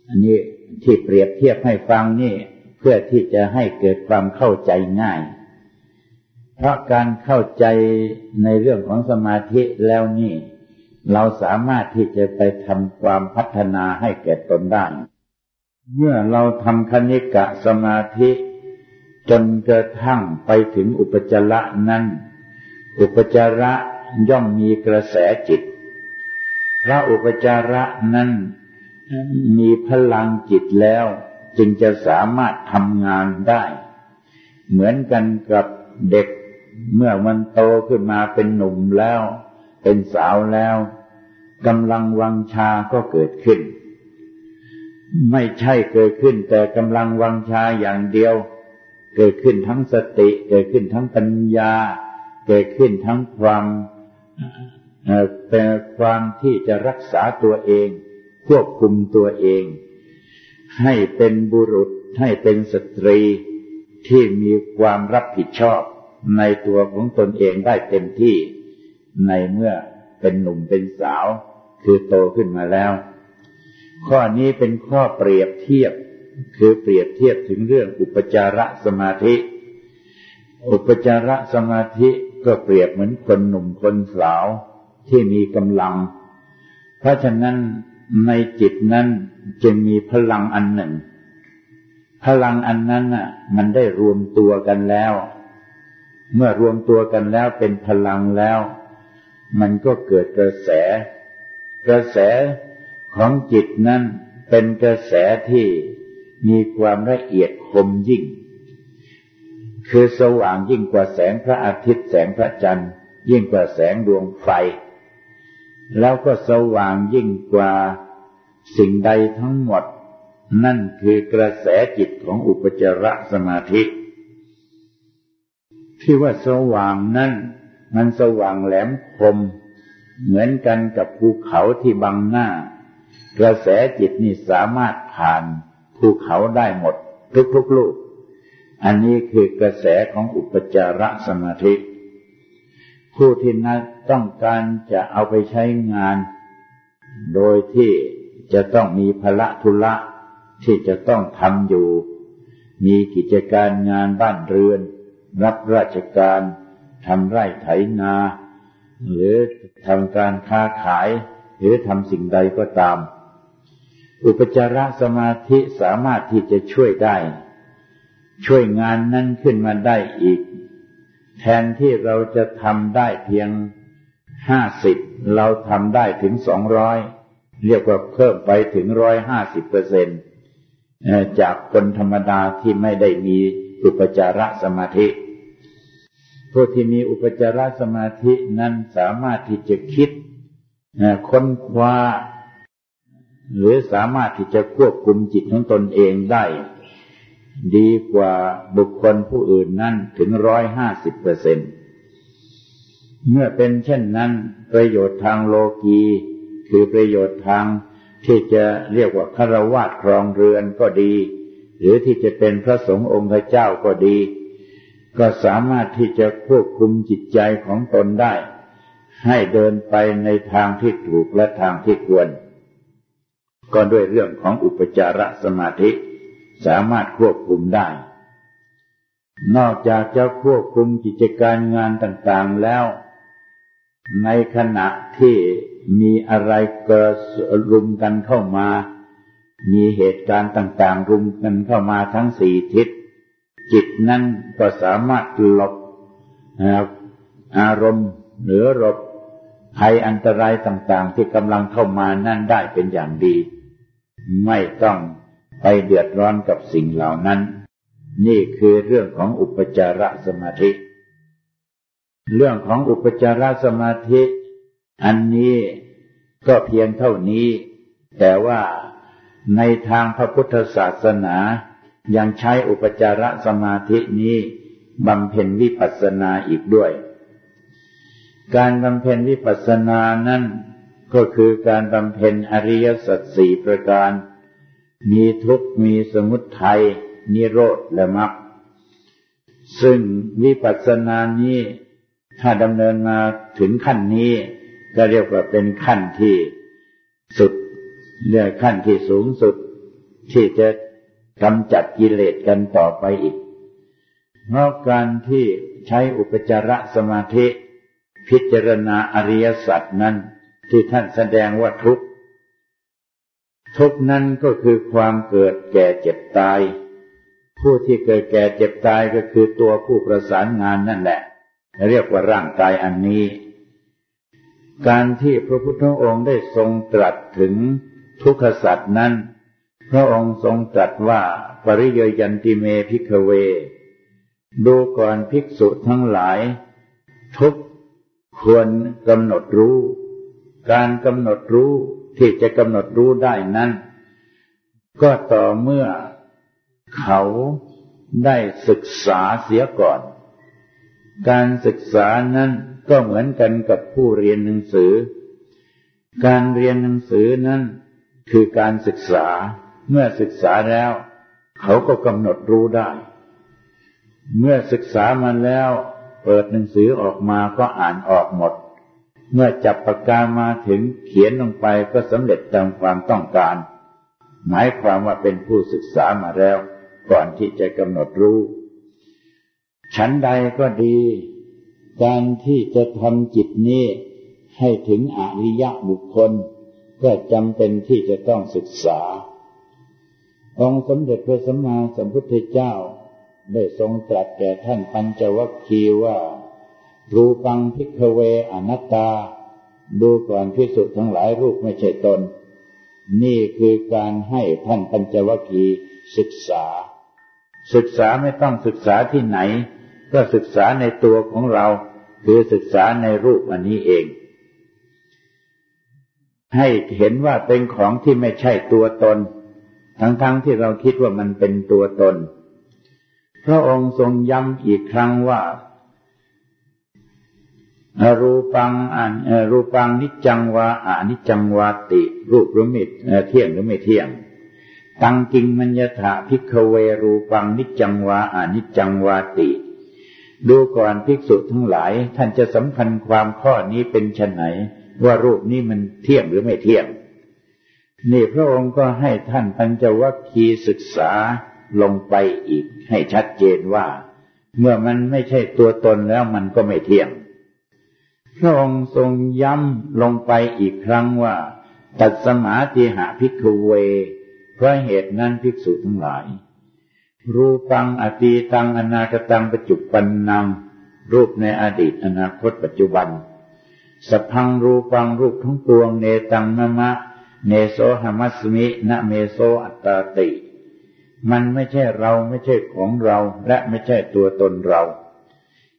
อันนี้ที่เปรียบเทียบให้ฟังนี่ เพื่อที่จะให้เกิดความเข้าใจง่าย ราะการเข้าใจในเรื่องของสมาธิแล้วนี่ เราสามารถที่จะไปทำความพัฒนาให้แก่ตนได้ เมื่อเราทำคณิกะสมาธิ จนกระทั่งไปถึงอุปจาระนั้น อุปจาระย่อมมีกระแสจิต พระอุปจาระนั้นมีพลังจิตแล้วจึงจะสามารถทำงานได้ เหมือนกันกับเด็ก เมื่อมันโตขึ้นมาเป็นหนุ่มแล้ว เป็นสาวแล้วกำลังวังชาก็เกิดขึ้น ไม่ใช่เกิดขึ้น แต่กำลังวังชาอย่างเดียว เกิดขึ้นทั้งสติ เกิดขึ้นทั้งปัญญา เกิดขึ้นทั้งความเป็นความที่จะรักษาตัวเอง ควบคุมตัวเอง ให้เป็นบุรุษให้เป็นสตรีที่มีความรับผิดชอบ ในตัวของตนเองได้เต็มที่ในเมื่อเป็นหนุ่มเป็นสาว คือโตขึ้นมาแล้ว ข้อนี้เป็นข้อเปรียบเทียบ คือเปรียบเทียบถึงเรื่องอุปจารสมาธิ อุปจารสมาธิก็เปรียบเหมือนคนหนุ่มคนสาวที่มีกำลัง เพราะฉะนั้นในจิตนั้นจึงมีพลังอันหนึ่ง พลังอันนั้นน่ะ มันได้รวมตัวกันแล้ว เมื่อรวมตัวกันแล้วเป็นพลังแล้ว มันก็เกิดกระแส กระแสของจิตนั้นเป็นกระแสที่มีความละเอียดคมยิ่ง คือสว่างยิ่งกว่าแสงพระอาทิตย์แสงพระจันทร์ ยิ่งกว่าแสงดวงไฟ แล้วก็สว่างยิ่งกว่าสิ่งใดทั้งหมด นั่นคือกระแสจิตของอุปจารสมาธิ ที่ว่าสว่างนั่นมันสว่างแหลมคม เหมือนกันกับภูเขาที่บังหน้า กระแสจิตนี่สามารถผ่านภูเขาได้หมด ทุกๆลูก อันนี้คือกระแสของอุปจารสมาธิ ผู้ที่นั้นต้องการจะเอาไปใช้งาน โดยที่จะต้องมีภละทุละที่จะต้องทำอยู่ มีกิจการงานบ้านเรือน รับราชการทำไร่ไถนา หรือทำการค้าขาย หรือทำสิ่งใดก็ตาม อุปจารสมาธิสามารถที่จะช่วยได้ ช่วยงานนั้นขึ้นมาได้อีก แทนที่เราจะทำได้เพียงห้าสิบเราทำได้ถึงสองร้อยเรียกว่าเพิ่มไปถึงร้อยห้าสิบเปอร์เซ็นจากคนธรรมดาที่ไม่ได้มีอุปจารสมาธิ ผู้ที่มีอุปจารสมาธินั้นสามารถที่จะคิดค้นคว้า หรือสามารถที่จะควบคุมจิตของตนเองได้ ดีกว่าบุคคลผู้อื่นนั้นถึงร้อยห้าสิบเปอร์เซ็นตเมื่อเป็นเช่นนั้น ประโยชน์ทางโลกีคือประโยชน์ทางที่จะเรียกว่าคารวาสครองเรือนก็ดี หรือที่จะเป็นพระสงฆ์องค์พระเจ้าก็ดี ก็สามารถที่จะควบคุมจิตใจของตนได้ ให้เดินไปในทางที่ถูกและทางที่ควร ก็ด้วยเรื่องของอุปจารสมาธิ สามารถควบคุมได้ นอกจากจะควบคุมกิจการงานต่างๆแล้ว ในขณะที่มีอะไรกิดรุมกันเข้ามา มีเหตุการณ์ต่างๆ รุมกันเข้ามาทั้งสี่ทิศ จิตนั้นก็สามารถหลบอารมณ์หรือหลบภัยอันตรายต่างๆ ที่กำลังเข้ามานั่นได้เป็นอย่างดี ไม่ต้องไปเดือดร้อนกับสิ่งเหล่านั้น นี่คือเรื่องของอุปจารสมาธิ เรื่องของอุปจารสมาธิ อันนี้ก็เพียงเท่านี้ แต่ว่าในทางพระพุทธศาสนา ยังใช้อุปจารสมาธินี้บำเพ็ญวิปัสสนาอีกด้วย การบำเพ็ญวิปัสสนานั้นก็คือการบำเพ็ญอริยสัจสี่ประการ มีทุกข์มีสมุทัยนิโรธและมรรคซึ่งวิปัสสนานี้ถ้าดำเนินมาถึงขั้นนี้ ก็เรียกว่าเป็นขั้นที่สุดเรียกขั้นที่สูงสุด ที่จะ กำจัดกิเลสกันต่อไปอีก เพราะการที่ใช้อุปจารสมาธิ พิจารณาอริยสัจนั้นที่ท่านแสดงว่าทุกข์ทุกนั้นก็คือความเกิดแก่เจ็บตาย ผู้ที่เกิดแก่เจ็บตายก็คือตัวผู้ประสานงานนั่นแหละ เรียกว่าร่างกายอันนี้ การที่พระพุทธองค์ได้ทรงตรัสถึงทุกขสัตว์นั้น พระองค์ทรงตรัสว่าปริยยันติเมพิกเว ดูก่อนภิกษุทั้งหลาย ทุกควรกำหนดรู้ การกำหนดรู้ที่จะกำหนดรู้ได้นั้น ก็ต่อเมื่อเขาได้ศึกษาเสียก่อน การศึกษานั้นก็เหมือนกันกับผู้เรียนหนังสือ การเรียนหนังสือนั้นคือการศึกษา เมื่อศึกษาแล้ว เขาก็กำหนดรู้ได้ เมื่อศึกษามาแล้ว เปิดหนังสือออกมาก็อ่านออกหมด เมื่อจับปากกามาถึงเขียนลงไปก็สำเร็จตามความต้องการ หมายความว่าเป็นผู้ศึกษามาแล้ว ก่อนที่จะกำหนดรู้ฉันใดก็ดี การที่จะทำจิตนี้ให้ถึงอริยบุคคล ก็จำเป็นที่จะต้องศึกษา องค์สมเด็จพระสัมมาสัมพุทธเจ้า ได้ทรงตรัสแก่ท่านปัญจวัคคีย์ว่า รูปังพิกเวอนัตตา ดูก่อนพิสุทั้งหลายรูปไม่ใช่ตน นี่คือการให้ท่านปัญจวัคคีย์ศึกษา ศึกษาไม่ต้องศึกษาที่ไหน ก็ศึกษาในตัวของเรา คือศึกษาในรูปอันนี้เอง ให้เห็นว่าเป็นของที่ไม่ใช่ตัวตน ทั้งๆทที่เราคิดว่ามันเป็นตัวตน พระองค์ทรงย้ำอีกครั้งว่า รูปังอันรูปังนิจังวาอานิจังวาติ รูปหรือไม่เที่ยงหรือไม่เที่ยง ตังกิงมัญญถาพิกเวรูปังนิจังวาอานิจังวาติ ดูก่อนภิกษุทั้งหลาย ท่านจะสำคัญความข้อนี้เป็นชนไหน ว่ารูปนี้มันเที่ยงหรือไม่เที่ยง นี่พระองค์ก็ให้ท่านปัญจวัคคีย์ศึกษาลงไปอีก ให้ชัดเจนว่า เมื่อมันไม่ใช่ตัวตนแล้วมันก็ไม่เที่ยง พระองค์ทรงย้ำลงไปอีกครั้งว่า ตัดสมาติหาภิกขเว เพราะเหตุนั้นภิกษุทั้งหลาย รูปังอตีตังอนาคตังปัจจุบันนำรูปในอดีตอนาคตปัจจุบันสพังรูปังรูปทั้งปวงเนตังนมะ เนโสหมัสมินะเมโสอัตตาติ มันไม่ใช่เราไม่ใช่ของเราและไม่ใช่ตัวตนเรา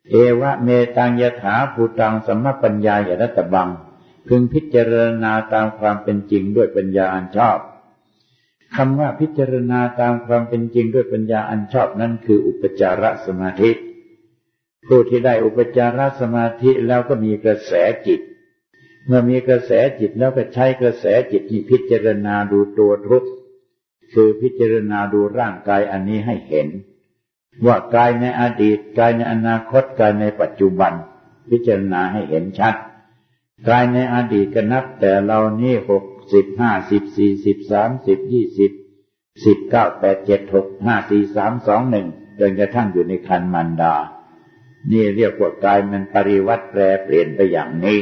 เอวะเมตังยถาภูตังสัมมปัญญายรัตบัง พึงพิจารณาตามความเป็นจริงด้วยปัญญาอันชอบคำว่าพิจารณาตามความเป็นจริงด้วยปัญญาอันชอบนั้นคืออุปจารสมาธิผู้ที่ได้อุปจารสมาธิแล้วก็มีกระแสจิต เมื่อมีกระแสจิตแล้วก็ใช้กระแสจิตนี้พิจารณาดูตัวทุกข์คือพิจารณาดูร่างกายอันนี้ให้เห็น ว่ากายในอดีตกายในอนาคตกายในปัจจุบัน พิจารณาให้เห็นชัดกายในอดีตก็นับแต่เรานี่หกสิบห้าสิบสี่สิบสามสิบยี่สิบสิบเก้าแปดเจ็ดหกห้าสี่สามสองหนึ่งจนกระทั่งอยู่ในคันมันดา นี่เรียกว่ากายมันปริวัติแปรเปลี่ยนไปอย่างนี้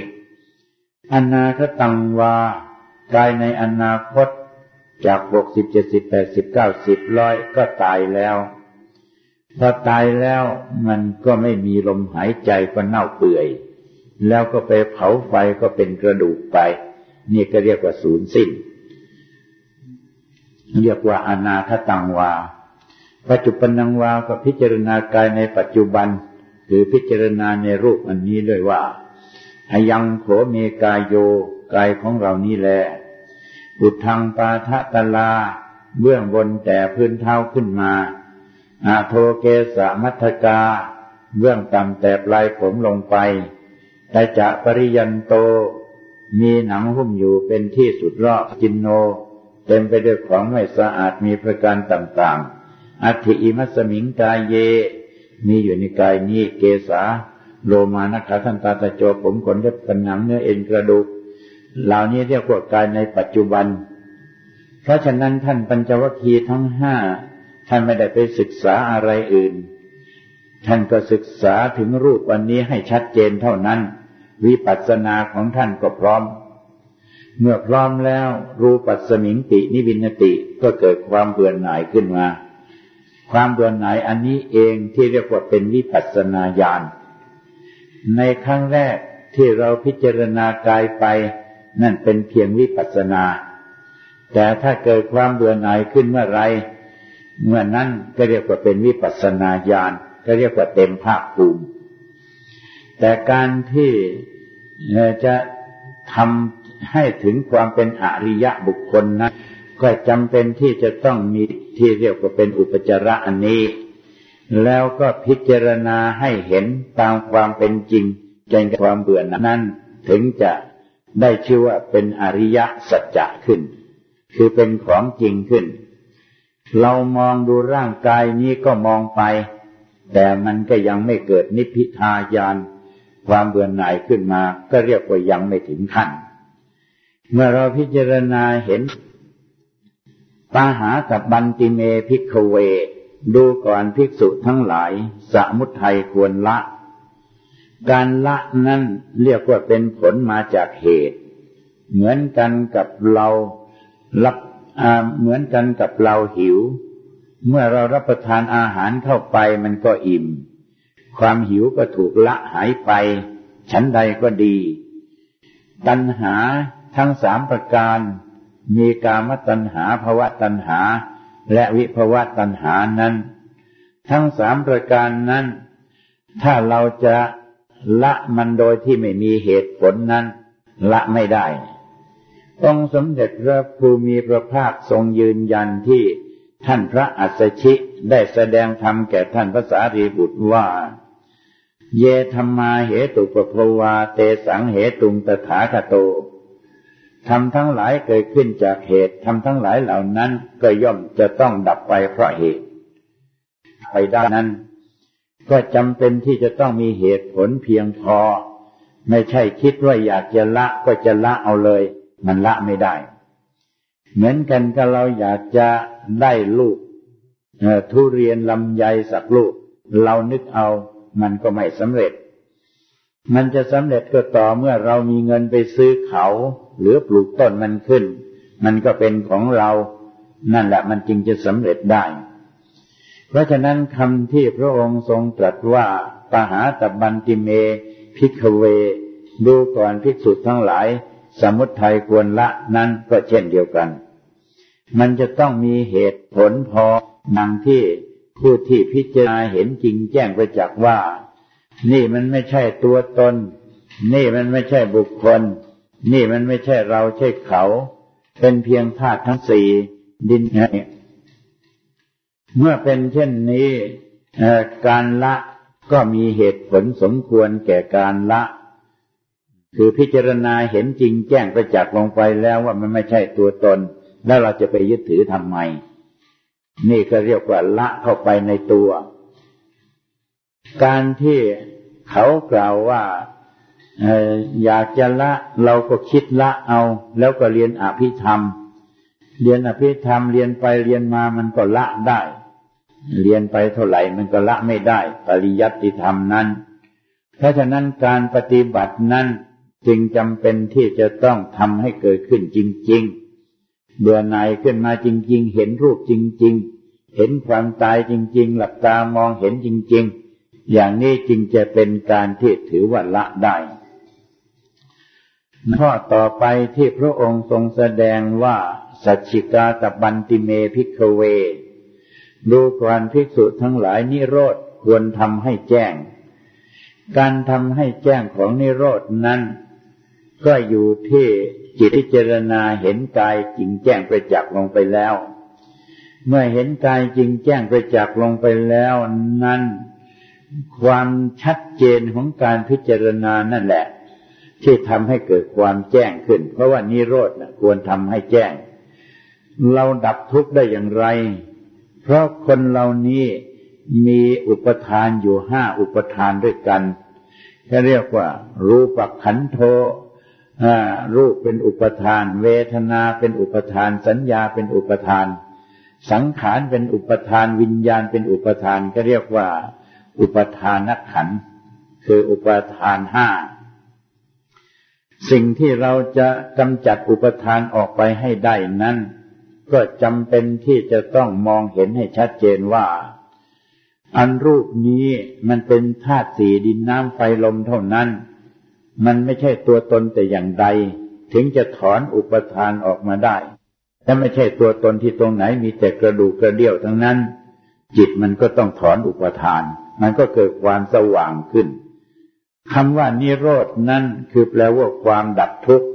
อนาคตังวากายในอนาคต จากหกสิบเจ็ดสิบแปดสิบเก้าสิบร้อยก็ตายแล้ว พอตายแล้วมันก็ไม่มีลมหายใจก็เน่าเปื่อย แล้วก็ไปเผาไฟก็เป็นกระดูกไป นี่ก็เรียกว่าศูนย์สิ้น เรียกว่าอนาคตังวา ปัจจุบันังวาก็พิจารณากายในปัจจุบันคือพิจารณาในรูปอันนี้ด้วยว่า หยังโขเมกายโยกายของเรานี้แหลบุตทังปาทะตลา เบื้องบนแต่พื้นเท้าขึ้นมา อาโทเกสะมัทกา เบื้องต่ำแต่ปลายผมลงไปแต่จะปริยันโต มีหนังหุ้มอยู่เป็นที่สุดรอบจินโน เต็มไปด้วยของไม่สะอาดมีประการต่างๆ อัติอิมัสมิงกายเย มีอยู่ในกายนี้เกสา โลมานะขาทันตาตะโจผมขนเล็บกันหนังเนื้อเอ็นกระดูกเหล่านี้เรียกว่ากายในปัจจุบัน เพราะฉะนั้นท่านปัญจวัคคีย์ทั้งห้าท่านไม่ได้ไปศึกษาอะไรอื่น ท่านก็ศึกษาถึงรูปวันนี้ให้ชัดเจนเท่านั้น วิปัสสนาของท่านก็พร้อม เมื่อพร้อมแล้วรูปัสมิงตินิวินติก็เกิดความเบื่อหน่ายขึ้นมา ความเบื่อหน่ายอันนี้เองที่เรียกว่าเป็นวิปัสสนาญาณ ในครั้งแรกที่เราพิจารณากายไป นั่นเป็นเพียงวิปัสนา แต่ถ้าเกิดความเบื่อหน่ายขึ้นเมื่อไร เมื่อนั้นก็เรียกว่าเป็นวิปัสนาญาณก็เรียกว่าเต็มภาคภูมิ แต่การที่จะทำให้ถึงความเป็นอริยะบุคคลนะก็จำเป็นที่จะต้องมีที่เรียกว่าเป็นอุปจาระอันนี้ แล้วก็พิจารณาให้เห็นตามความเป็นจริงจนความเบื่อนั้น ถึงจะได้ชื่อว่าเป็นอริยสัจจะขึ้น คือเป็นของจริงขึ้น เรามองดูร่างกายนี้ก็มองไป แต่มันก็ยังไม่เกิดนิพพิทายาน ความเบื่อหน่ายขึ้นมา ก็เรียกว่ายังไม่ถึงขั้น เมื่อเราพิจารณาเห็นปาหากับบันติเมพิกเว ดูก่อนภิกษุทั้งหลาย สมุทัยควรละ การละนั้นเรียกว่าเป็นผลมาจากเหตุ เหมือนกันกับเรารับเหมือนกันกับเราหิว เมื่อเรารับประทานอาหารเข้าไปมันก็อิ่ม ความหิวก็ถูกละหายไปฉันใดก็ดี ตัณหาทั้งสามประการ มีกามตัณหาภวะตัณหา และวิภวะตัณหานั้น ทั้งสามประการนั้น ถ้าเราจะละมันโดยที่ไม่มีเหตุผลนั้น ละไม่ได้ องค์สมเด็จพระภูมิพระภาคทรงยืนยันที่ท่านพระอัสสชิได้แสดงธรรมแก่ท่านพระสารีบุตรว่า เยธรรมาเหตุปภวาเตสังเหตุงตถาคโต ทำทั้งหลายเกิดขึ้นจากเหตุทำทั้งหลายเหล่านั้นก็ย่อมจะต้องดับไปเพราะเหตุไปด้านนั้น ก็จำเป็นที่จะต้องมีเหตุผลเพียงพอ ไม่ใช่คิดว่าอยากจะละก็จะละเอาเลย มันละไม่ได้ เหมือนกันกับเราอยากจะได้ลูกทุเรียนลำไยสักลูก เรานึกเอามันก็ไม่สำเร็จ มันจะสำเร็จก็ต่อเมื่อเรามีเงินไปซื้อเขา หรือปลูกต้นมันขึ้น มันก็เป็นของเรา นั่นแหละมันจึงจะสำเร็จได้ เพราะฉะนั้นคำที่พระองค์ทรงตรัสว่าปหาตบันติเม พิกเว ดูก่อนภิกษุทั้งหลาย สมุทัยควรละนั้นก็เช่นเดียวกัน มันจะต้องมีเหตุผลพอนังที่ผู้ที่พิจารณาเห็นจริงแจ้งไปจากว่า นี่มันไม่ใช่ตัวตน นี่มันไม่ใช่บุคคล นี่มันไม่ใช่เราใช่เขา เป็นเพียงธาตุทั้งสี่ดินไงเมื่อเป็นเช่นนี้การละก็มีเหตุผลสมควรแก่การละ คือพิจารณาเห็นจริงแจ้งประจักษ์ลงไปแล้วว่ามันไม่ใช่ตัวตน แล้วเราจะไปยึดถือทำไม นี่ก็เรียกว่าละเข้าไปในตัว การที่เขากล่าวว่า อยากจะละเราก็คิดละเอา แล้วก็เรียนอภิธรรม เรียนอภิธรรมเรียนไปเรียนมามันก็ละได้ เรียนไปเท่าไหร่มันก็ละไม่ได้ ปริยัติธรรมนั้น เพราะฉะนั้นการปฏิบัตินั้นจึงจำเป็นที่จะต้องทำให้เกิดขึ้นจริง ๆ เบื่อหน่ายขึ้นมาจริง ๆ เห็นรูปจริง ๆ เห็นความตายจริง ๆ หลับตามองเห็นจริง ๆ อย่างนี้จึงจะเป็นการที่ถือว่าละได้ ข้อต่อไปที่พระองค์ทรงแสดงว่า สัจฉิกาตบันติเมพิกเว ดูก่อนภิกษุทั้งหลายนิโรธควรทำให้แจ้ง การทำให้แจ้งของนิโรธนั้น ก็อยู่ที่จิตพิจารณาเห็นกายจริงแจ้งประจักษ์ลงไปแล้ว เมื่อเห็นกายจริงแจ้งไปจากลงไปแล้วนั้น ความชัดเจนของการพิจารณานั่นแหละ ที่ทำให้เกิดความแจ้งขึ้น เพราะว่านิโรธนะควรทำให้แจ้ง เราดับทุกข์ได้อย่างไร เพราะคนเหล่านี้มีอุปทานอยู่ห้าอุปทานด้วยกันเขาเรียกว่า รูปขันโทรูปเป็นอุปทาน เวทนาเป็นอุปทาน สัญญาเป็นอุปทาน สังขารเป็นอุปทาน วิญญาณเป็นอุปทานก็เรียกว่า อุปทานนักขันคืออุปทานห้า สิ่งที่เราจะกำจัดอุปทานออกไปให้ได้นั้น ก็จำเป็นที่จะต้องมองเห็นให้ชัดเจนว่า อันรูปนี้มันเป็นธาตุสี่ดินน้ำไฟลมเท่านั้น มันไม่ใช่ตัวตนแต่อย่างใด ถึงจะถอนอุปทานออกมาได้ถ้าไม่ใช่ตัวตนที่ตรงไหนมีแต่กระดูกกระเดี่ยวทั้งนั้น จิตมันก็ต้องถอนอุปทาน มันก็เกิดความสว่างขึ้น คำว่านิโรดนั้นคือแปลว่าความดับทุกข์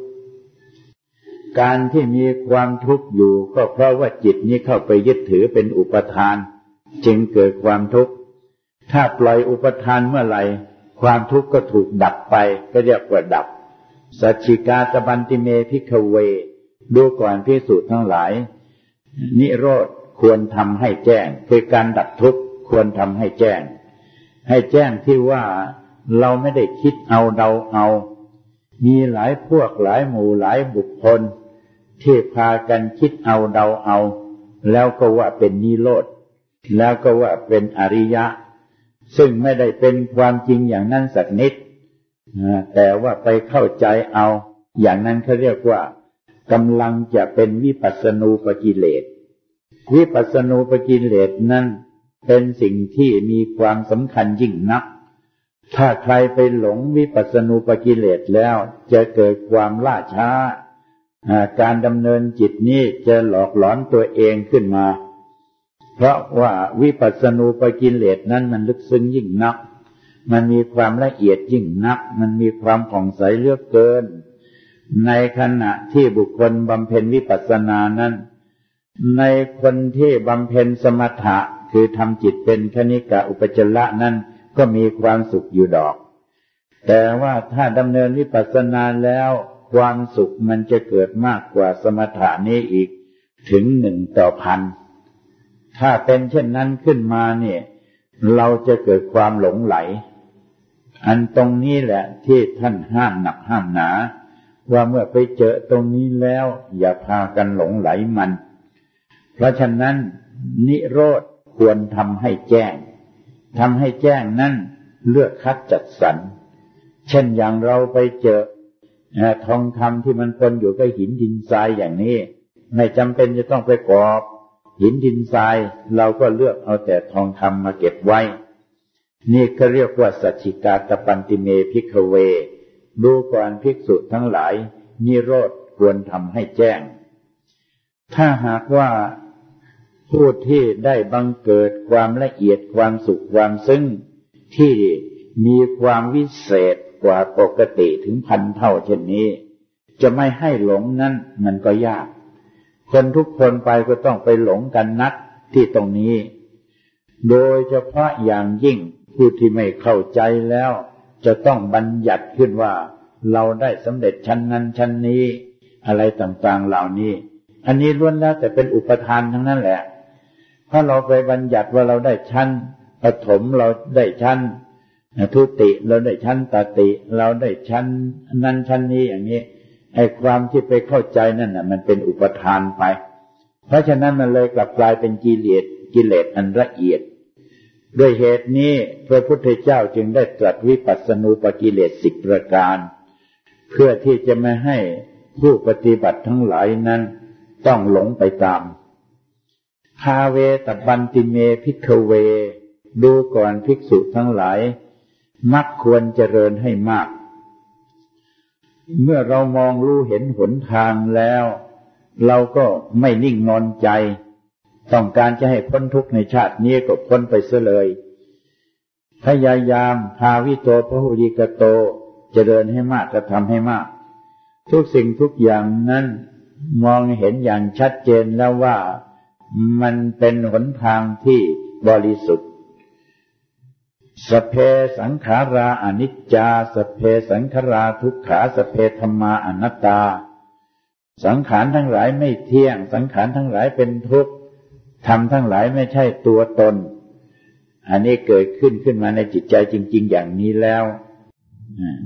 การที่มีความทุกข์อยู่ก็เพราะว่าจิตนี้เข้าไปยึดถือเป็นอุปทาน จึงเกิดความทุกข์ ถ้าปล่อยอุปาทานเมื่อไหร่ ความทุกข์ก็ถูกดับไปก็เรียกว่าดับ สัจฉิกาตัพพันติเม ภิกขเว ดูก่อนพิสูจน์ทั้งหลาย นิโรธควรทำให้แจ้ง คือการดับทุกข์ควรทำให้แจ้ง ให้แจ้งที่ว่า เราไม่ได้คิดเอาเดาเอา มีหลายพวกหลายหมู่หลายบุคคล ที่พากันคิดเอาเดาเอา แล้วก็ว่าเป็นนิโรธ แล้วก็ว่าเป็นอริยะ ซึ่งไม่ได้เป็นความจริงอย่างนั้นสักนิด แต่ว่าไปเข้าใจเอา อย่างนั้นเขาเรียกว่ากำลังจะเป็นวิปัสสนูปกิเลส วิปัสสนูปกิเลสนั้นเป็นสิ่งที่มีความสำคัญยิ่งนัก ถ้าใครไปหลงวิปัสสนูปกิเลสแล้ว จะเกิดความล่าช้า การดำเนินจิตนี้จะหลอกหลอนตัวเองขึ้นมา เพราะว่าวิปัสสนูปกิเลสนั้นมันลึกซึ้งยิ่งนัก มันมีความละเอียดยิ่งนัก มันมีความผ่องใสเลือกเกิน ในขณะที่บุคคลบำเพ็ญวิปัสสนานั้น ในคนที่บำเพ็ญสมถะคือทำจิตเป็นคณิกะอุปจระนั้น ก็มีความสุขอยู่ดอก แต่ว่าถ้าดำเนินวิปัสสนาแล้ว ความสุขมันจะเกิดมากกว่าสมถะนี้อีกถึงหนึ่งต่อพัน ถ้าเป็นเช่นนั้นขึ้นมาเนี่ย เราจะเกิดความหลงไหล อันตรงนี้แหละที่ท่านห้ามหนักห้ามหนา ว่าเมื่อไปเจอตรงนี้แล้ว อย่าพากันหลงไหลมัน เพราะฉะนั้นนิโรธควรทำให้แจ้ง ทำให้แจ้งนั้นเลือกคัดจัดสรร เช่นอย่างเราไปเจอทองคำที่มันปนอยู่กับหินดินทรายอย่างนี้ ไม่จำเป็นจะต้องไปกรอบ หินดินทรายเราก็เลือกเอาแต่ทองคำมาเก็บไว้ นี่ก็เรียกว่าสัจจิกาตปันติเมพิกเว ดูก่อนภิกษุทั้งหลายนิโรธควรทำให้แจ้ง ถ้าหากว่า ผู้ที่ได้บังเกิดความละเอียดความสุขความซึ้งที่มีความวิเศษกว่าปกติถึงพันเท่าเช่นนี้ จะไม่ให้หลงนั้นมันก็ยาก คนทุกคนไปก็ต้องไปหลงกันนักที่ตรงนี้ โดยเฉพาะอย่างยิ่งผู้ที่ไม่เข้าใจแล้ว จะต้องบัญญัติขึ้นว่า เราได้สำเร็จชั้นนั้นชั้นนี้ อะไรต่างๆเหล่านี้ อันนี้ล้วนแล้วแต่เป็นอุปทานทั้งนั้นแหละ ถ้าเราไปบัญญัติว่าเราได้ชั้นปฐมเราได้ชั้นทุติเราได้ชั้นตติ เราได้ชั้นนั้นชั้นนี้อย่างนี้ไอ้ความที่ไปเข้าใจนั่นน่ะ มันเป็นอุปทานไป เพราะฉะนั้นมันเลยกลับกลายเป็นกิเลสกิเลสอันละเอียด ด้วยเหตุนี้พระพุทธเจ้าจึงได้ตรัสวิปัสสนูปกิเลสสิบประการ เพื่อที่จะไม่ให้ผู้ปฏิบัติทั้งหลายนั้น ต้องหลงไปตาม คาเวตบันติเมพิกเว ดูก่อนภิกษุทั้งหลาย มักควรเจริญให้มาก เมื่อเรามองรู้เห็นหนทางแล้ว เราก็ไม่นิ่งนอนใจ ต้องการจะให้พ้นทุกข์ในชาตินี้ก็พ้นไปเสียเลย พยายามพาวิโตพระหุริกโตเจริญให้มากกระทำให้มาก ทุกสิ่งทุกอย่างนั้นมองเห็นอย่างชัดเจนแล้วว่า มันเป็นหนทางที่บริสุทธิ์ สเพสังขาราอนิจจา สเพสังขาราทุกขา สเพธรรมาอนัตตา สังขารทั้งหลายไม่เที่ยง สังขารทั้งหลายเป็นทุกข์ธรรมทั้งหลายไม่ใช่ตัวตน อันนี้เกิดขึ้นขึ้นมาในจิตใจจริง ๆ อย่างนี้แล้ว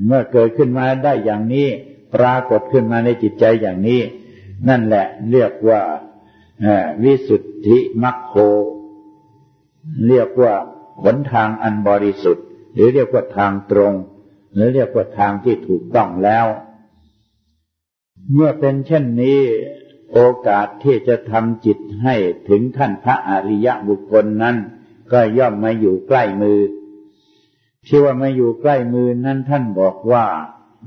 เมื่อเกิดขึ้นมาได้อย่างนี้ ปรากฏขึ้นมาในจิตใจอย่างนี้ นั่นแหละเรียกว่า วิสุทธิมัคโค เรียกว่าหนทางอันบริสุทธิ์ หรือเรียกว่าทางตรง หรือเรียกว่าทางที่ถูกต้องแล้ว เมื่อเป็นเช่นนี้โอกาสที่จะทำจิตให้ถึงขั้นพระอริยบุคคลนั้น ก็ย่อมมาอยู่ใกล้มือ ที่ว่ามาอยู่ใกล้มือนั้นท่านบอกว่า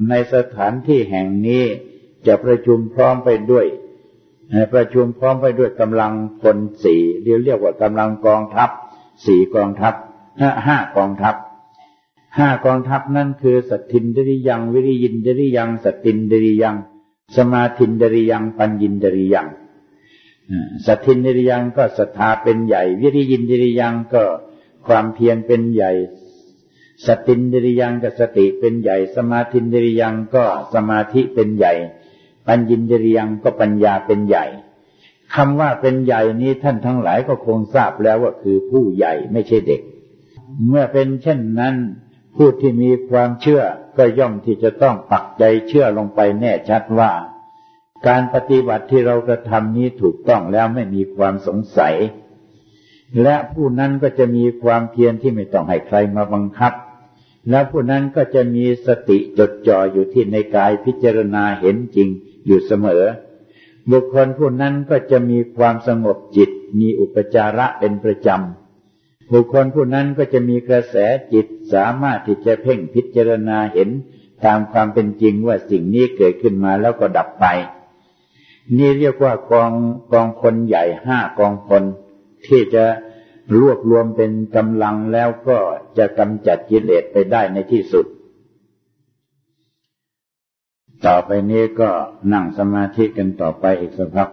ในสถานที่แห่งนี้จะประชุมพร้อมไปด้วย ประชุมพร้อมไปด้วยกำลังพลสี่เรียกเรียกว่ากำลังกองทัพสี่กองทัพห้ากองทัพห้ากองทัพนั่นคือสตินดริยัง วิริยินดริยัง สตินดริยัง สมาธินดริยัง ปัญญินดริยังสตินดริยังก็ศรัทธาเป็นใหญ่ วิริยินดริยังก็ความเพียรเป็นใหญ่ สตินดริยังก็สติเป็นใหญ่ สมาธินดริยังก็สมาธิเป็นใหญ่ ปัญญินดริยังก็ปัญญาเป็นใหญ่คำว่าเป็นใหญ่นี้ท่านทั้งหลายก็คงทราบแล้วว่าคือผู้ใหญ่ไม่ใช่เด็ก เมื่อเป็นเช่นนั้นผู้ที่มีความเชื่อก็ย่อมที่จะต้องปักใจเชื่อลงไปแน่ชัดว่า การปฏิบัติที่เรากระทำนี้ถูกต้องแล้วไม่มีความสงสัย และผู้นั้นก็จะมีความเพียรที่ไม่ต้องให้ใครมาบังคับ และผู้นั้นก็จะมีสติจดจ่ออยู่ที่ในกายพิจารณาเห็นจริง อยู่เสมอ บุคคลผู้นั้นก็จะมีความสงบจิต มีอุปจาระเป็นประจำ บุคคลผู้นั้นก็จะมีกระแสจิตสามารถที่จะเพ่งพิจารณาเห็นตามความเป็นจริงว่าสิ่งนี้เกิดขึ้นมาแล้วก็ดับไป นี่เรียกว่ากองกองคนใหญ่ห้ากองคนที่จะรวบรวมเป็นกำลังแล้วก็จะกำจัดกิเลสไปได้ในที่สุด ต่อไปนี้ก็นั่งสมาธิกันต่อไปอีกสักพัก